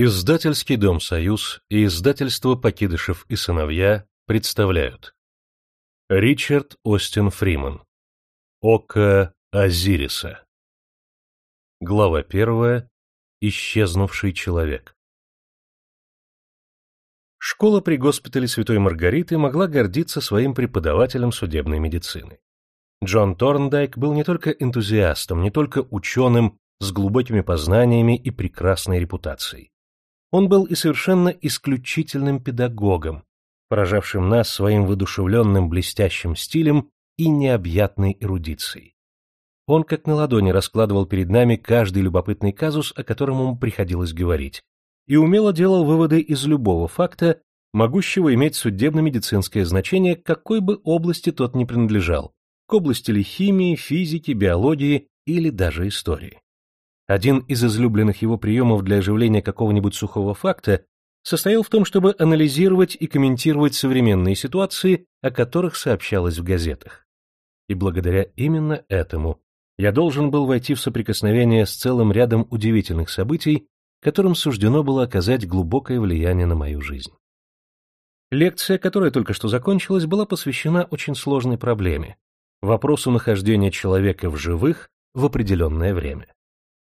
Издательский дом «Союз» и издательство «Покидышев и сыновья» представляют. Ричард Остин Фриман. Око Азириса Глава первая. Исчезнувший человек Школа при госпитале Святой Маргариты могла гордиться своим преподавателем судебной медицины. Джон Торндайк был не только энтузиастом, не только ученым с глубокими познаниями и прекрасной репутацией. Он был и совершенно исключительным педагогом, поражавшим нас своим выдушевленным блестящим стилем и необъятной эрудицией. Он как на ладони раскладывал перед нами каждый любопытный казус, о котором ему приходилось говорить, и умело делал выводы из любого факта, могущего иметь судебно-медицинское значение, какой бы области тот ни принадлежал, к области ли химии, физики, биологии или даже истории. Один из излюбленных его приемов для оживления какого-нибудь сухого факта состоял в том, чтобы анализировать и комментировать современные ситуации, о которых сообщалось в газетах. И благодаря именно этому я должен был войти в соприкосновение с целым рядом удивительных событий, которым суждено было оказать глубокое влияние на мою жизнь. Лекция, которая только что закончилась, была посвящена очень сложной проблеме — вопросу нахождения человека в живых в определенное время.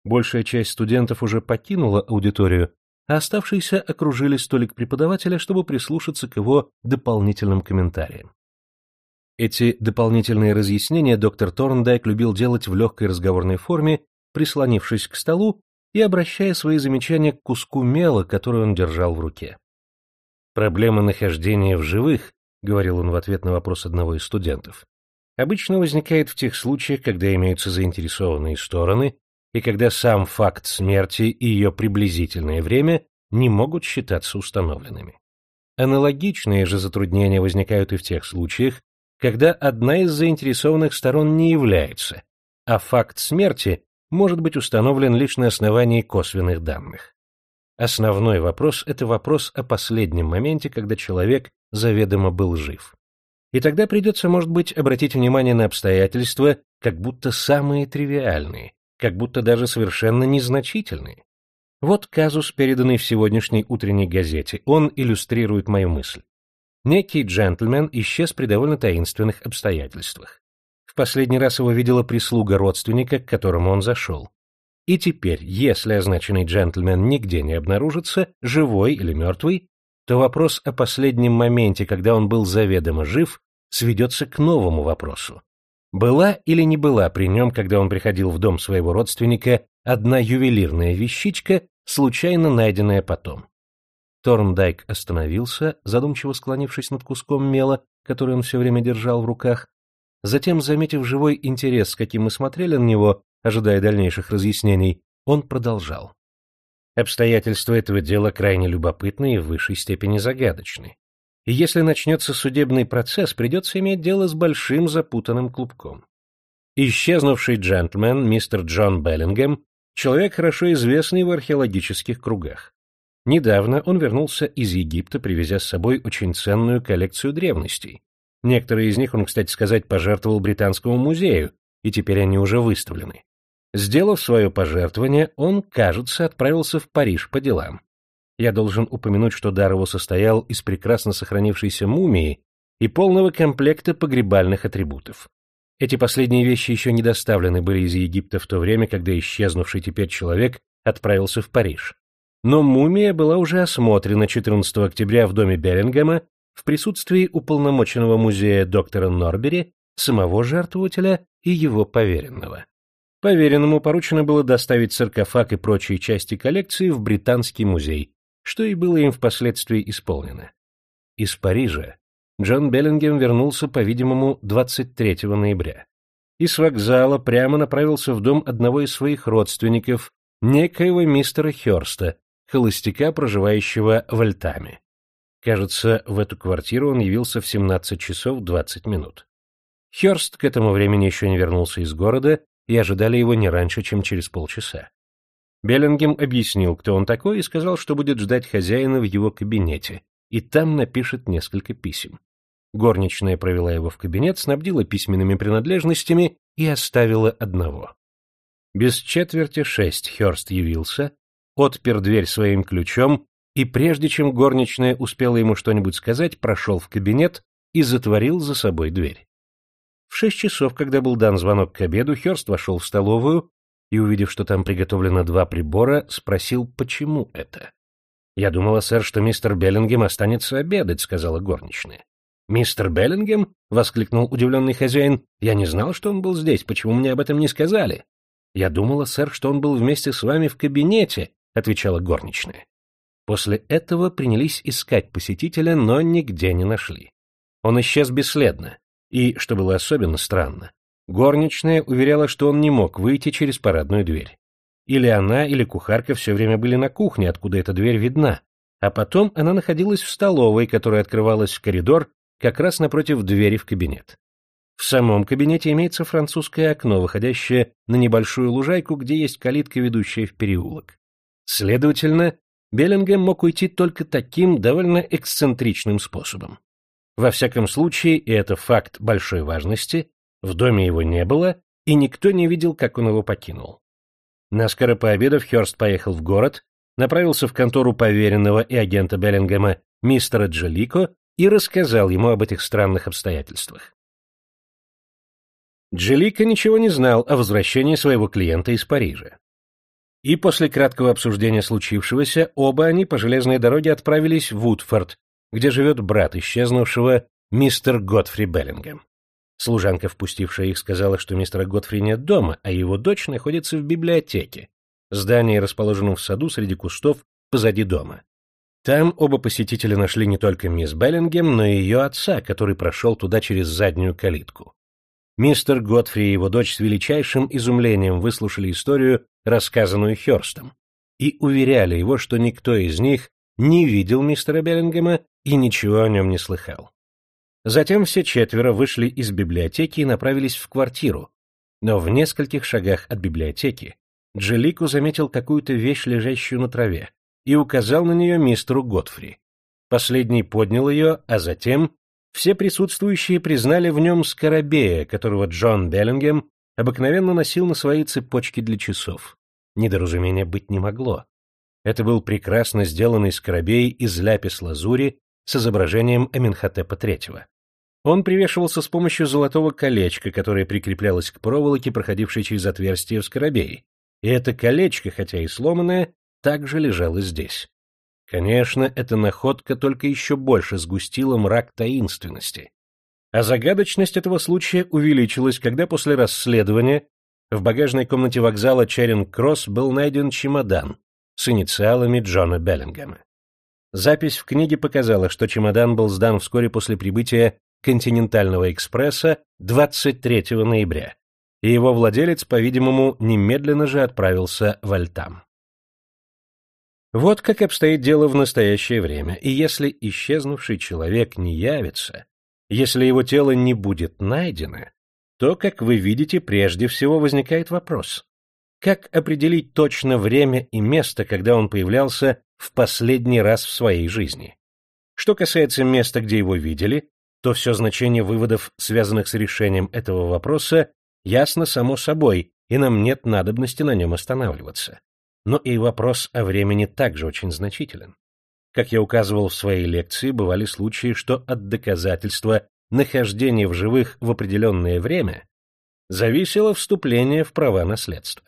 Большая часть студентов уже покинула аудиторию, а оставшиеся окружили столик преподавателя, чтобы прислушаться к его дополнительным комментариям. Эти дополнительные разъяснения доктор Торндайк любил делать в легкой разговорной форме, прислонившись к столу и обращая свои замечания к куску мела, который он держал в руке. «Проблема нахождения в живых», — говорил он в ответ на вопрос одного из студентов, обычно возникает в тех случаях, когда имеются заинтересованные стороны, и когда сам факт смерти и ее приблизительное время не могут считаться установленными. Аналогичные же затруднения возникают и в тех случаях, когда одна из заинтересованных сторон не является, а факт смерти может быть установлен лишь на основании косвенных данных. Основной вопрос – это вопрос о последнем моменте, когда человек заведомо был жив. И тогда придется, может быть, обратить внимание на обстоятельства, как будто самые тривиальные, как будто даже совершенно незначительные. Вот казус, переданный в сегодняшней утренней газете. Он иллюстрирует мою мысль. Некий джентльмен исчез при довольно таинственных обстоятельствах. В последний раз его видела прислуга родственника, к которому он зашел. И теперь, если означенный джентльмен нигде не обнаружится, живой или мертвый, то вопрос о последнем моменте, когда он был заведомо жив, сведется к новому вопросу. Была или не была при нем, когда он приходил в дом своего родственника, одна ювелирная вещичка, случайно найденная потом? Торндайк остановился, задумчиво склонившись над куском мела, который он все время держал в руках. Затем, заметив живой интерес, с каким мы смотрели на него, ожидая дальнейших разъяснений, он продолжал. Обстоятельства этого дела крайне любопытны и в высшей степени загадочны и если начнется судебный процесс, придется иметь дело с большим запутанным клубком. Исчезнувший джентльмен, мистер Джон Беллингем, человек хорошо известный в археологических кругах. Недавно он вернулся из Египта, привезя с собой очень ценную коллекцию древностей. Некоторые из них он, кстати сказать, пожертвовал Британскому музею, и теперь они уже выставлены. Сделав свое пожертвование, он, кажется, отправился в Париж по делам. Я должен упомянуть, что дар его состоял из прекрасно сохранившейся мумии и полного комплекта погребальных атрибутов. Эти последние вещи еще не доставлены были из Египта в то время, когда исчезнувший теперь человек отправился в Париж. Но мумия была уже осмотрена 14 октября в доме Берингема в присутствии уполномоченного музея доктора Норбери, самого жертвователя и его поверенного. Поверенному поручено было доставить саркофаг и прочие части коллекции в Британский музей, что и было им впоследствии исполнено. Из Парижа Джон Беллингем вернулся, по-видимому, 23 ноября. И с вокзала прямо направился в дом одного из своих родственников, некоего мистера Хёрста, холостяка, проживающего в Альтаме. Кажется, в эту квартиру он явился в 17 часов 20 минут. Хёрст к этому времени еще не вернулся из города, и ожидали его не раньше, чем через полчаса. Беллингем объяснил, кто он такой, и сказал, что будет ждать хозяина в его кабинете, и там напишет несколько писем. Горничная провела его в кабинет, снабдила письменными принадлежностями и оставила одного. Без четверти шесть Хёрст явился, отпер дверь своим ключом и, прежде чем горничная успела ему что-нибудь сказать, прошел в кабинет и затворил за собой дверь. В шесть часов, когда был дан звонок к обеду, Хёрст вошел в столовую и, увидев, что там приготовлено два прибора, спросил, почему это. «Я думала, сэр, что мистер Беллингем останется обедать», — сказала горничная. «Мистер Беллингем?» — воскликнул удивленный хозяин. «Я не знал, что он был здесь. Почему мне об этом не сказали?» «Я думала, сэр, что он был вместе с вами в кабинете», — отвечала горничная. После этого принялись искать посетителя, но нигде не нашли. Он исчез бесследно, и, что было особенно странно, горничная уверяла, что он не мог выйти через парадную дверь. Или она, или кухарка все время были на кухне, откуда эта дверь видна, а потом она находилась в столовой, которая открывалась в коридор как раз напротив двери в кабинет. В самом кабинете имеется французское окно, выходящее на небольшую лужайку, где есть калитка, ведущая в переулок. Следовательно, Беллингем мог уйти только таким довольно эксцентричным способом. Во всяком случае, и это факт большой важности, в доме его не было, и никто не видел, как он его покинул. Наскоро пообедав, Хёрст поехал в город, направился в контору поверенного и агента Беллингема мистера Джелико и рассказал ему об этих странных обстоятельствах. Джелика ничего не знал о возвращении своего клиента из Парижа. И после краткого обсуждения случившегося оба они по железной дороге отправились в Вудфорд, где живет брат исчезнувшего мистер Готфри Беллингем. Служанка, впустившая их, сказала, что мистера Готфри нет дома, а его дочь находится в библиотеке, здании, расположенном в саду среди кустов позади дома. Там оба посетителя нашли не только мисс Беллингем, но и ее отца, который прошел туда через заднюю калитку. Мистер Готфри и его дочь с величайшим изумлением выслушали историю, рассказанную Хёрстом, и уверяли его, что никто из них не видел мистера Беллингема и ничего о нем не слыхал. Затем все четверо вышли из библиотеки и направились в квартиру, но в нескольких шагах от библиотеки Джелику заметил какую-то вещь, лежащую на траве, и указал на нее мистеру Готфри. Последний поднял ее, а затем все присутствующие признали в нем скоробея, которого Джон Беллингем обыкновенно носил на своей цепочке для часов. Недоразумения быть не могло. Это был прекрасно сделанный скоробей из ляпис-лазури с изображением Аминхотепа III. Он привешивался с помощью золотого колечка, которое прикреплялось к проволоке, проходившей через отверстие в скоробее, и это колечко, хотя и сломанное, также лежала здесь. Конечно, эта находка только еще больше сгустила мрак таинственности. А загадочность этого случая увеличилась, когда после расследования в багажной комнате вокзала Черинг-Кросс был найден чемодан с инициалами Джона Беллингема. Запись в книге показала, что чемодан был сдан вскоре после прибытия континентального экспресса 23 ноября, и его владелец, по-видимому, немедленно же отправился в Альтам. Вот как обстоит дело в настоящее время, и если исчезнувший человек не явится, если его тело не будет найдено, то, как вы видите, прежде всего возникает вопрос. Как определить точно время и место, когда он появлялся в последний раз в своей жизни? Что касается места, где его видели, то все значение выводов, связанных с решением этого вопроса, ясно само собой, и нам нет надобности на нем останавливаться но и вопрос о времени также очень значителен. Как я указывал в своей лекции, бывали случаи, что от доказательства нахождения в живых в определенное время зависело вступление в права наследства.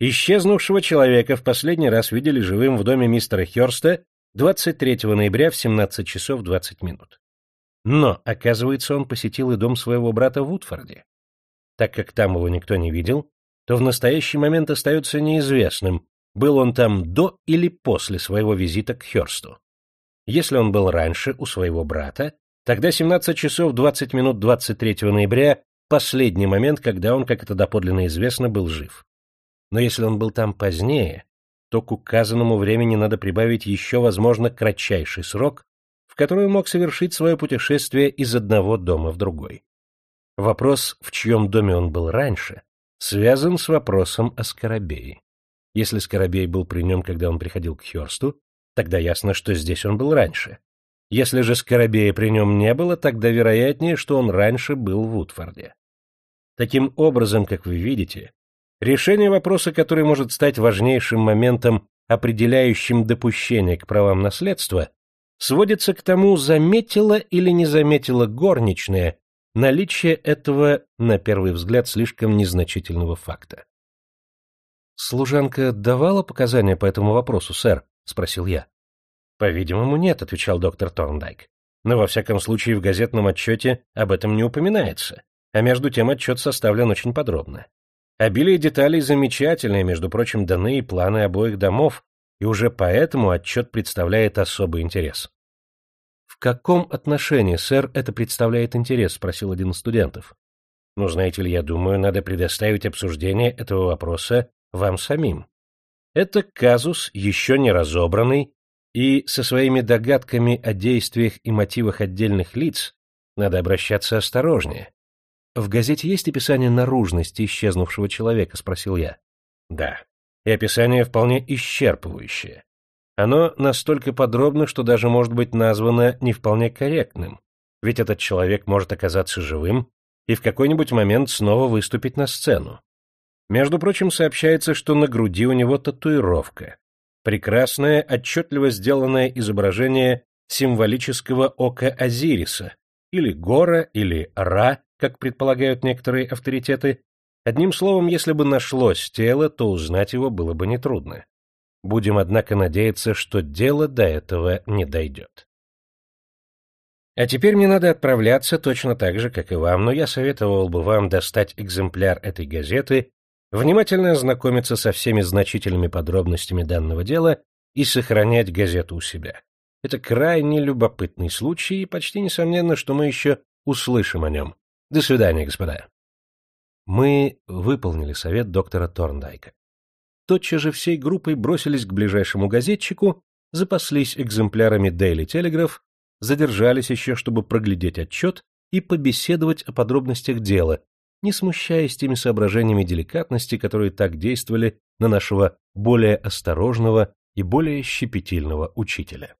Исчезнувшего человека в последний раз видели живым в доме мистера Хёрста 23 ноября в 17 часов 20 минут. Но, оказывается, он посетил и дом своего брата в Утфорде. Так как там его никто не видел, то в настоящий момент остается неизвестным, был он там до или после своего визита к Хёрсту. Если он был раньше у своего брата, тогда 17 часов 20 минут 23 ноября — последний момент, когда он, как это доподлинно известно, был жив. Но если он был там позднее, то к указанному времени надо прибавить еще, возможно, кратчайший срок, в который он мог совершить свое путешествие из одного дома в другой. Вопрос, в чьем доме он был раньше, связан с вопросом о Скоробее. Если Скоробей был при нем, когда он приходил к Хёрсту, тогда ясно, что здесь он был раньше. Если же Скоробея при нем не было, тогда вероятнее, что он раньше был в Утфорде. Таким образом, как вы видите, Решение вопроса, который может стать важнейшим моментом, определяющим допущение к правам наследства, сводится к тому, заметила или не заметила горничная наличие этого, на первый взгляд, слишком незначительного факта. «Служанка давала показания по этому вопросу, сэр?» — спросил я. «По-видимому, нет», — отвечал доктор Торндайк. «Но во всяком случае в газетном отчете об этом не упоминается, а между тем отчет составлен очень подробно. Обилие деталей замечательное, между прочим, даны и планы обоих домов, и уже поэтому отчет представляет особый интерес. «В каком отношении, сэр, это представляет интерес?» — спросил один из студентов. «Ну, знаете ли, я думаю, надо предоставить обсуждение этого вопроса вам самим. Это казус, еще не разобранный, и со своими догадками о действиях и мотивах отдельных лиц надо обращаться осторожнее. В газете есть описание наружности исчезнувшего человека, спросил я. Да. И описание вполне исчерпывающее. Оно настолько подробно, что даже может быть названо не вполне корректным, ведь этот человек может оказаться живым и в какой-нибудь момент снова выступить на сцену. Между прочим, сообщается, что на груди у него татуировка. Прекрасное, отчетливо сделанное изображение символического ока Азириса, или Гора, или Ра, как предполагают некоторые авторитеты. Одним словом, если бы нашлось тело, то узнать его было бы нетрудно. Будем, однако, надеяться, что дело до этого не дойдет. А теперь мне надо отправляться точно так же, как и вам, но я советовал бы вам достать экземпляр этой газеты, внимательно ознакомиться со всеми значительными подробностями данного дела и сохранять газету у себя. Это крайне любопытный случай, и почти несомненно, что мы еще услышим о нем. До свидания, господа. Мы выполнили совет доктора Торндайка тотчас же всей группой бросились к ближайшему газетчику, запаслись экземплярами Daily Telegraph, задержались еще, чтобы проглядеть отчет и побеседовать о подробностях дела, не смущаясь теми соображениями деликатности, которые так действовали на нашего более осторожного и более щепетильного учителя.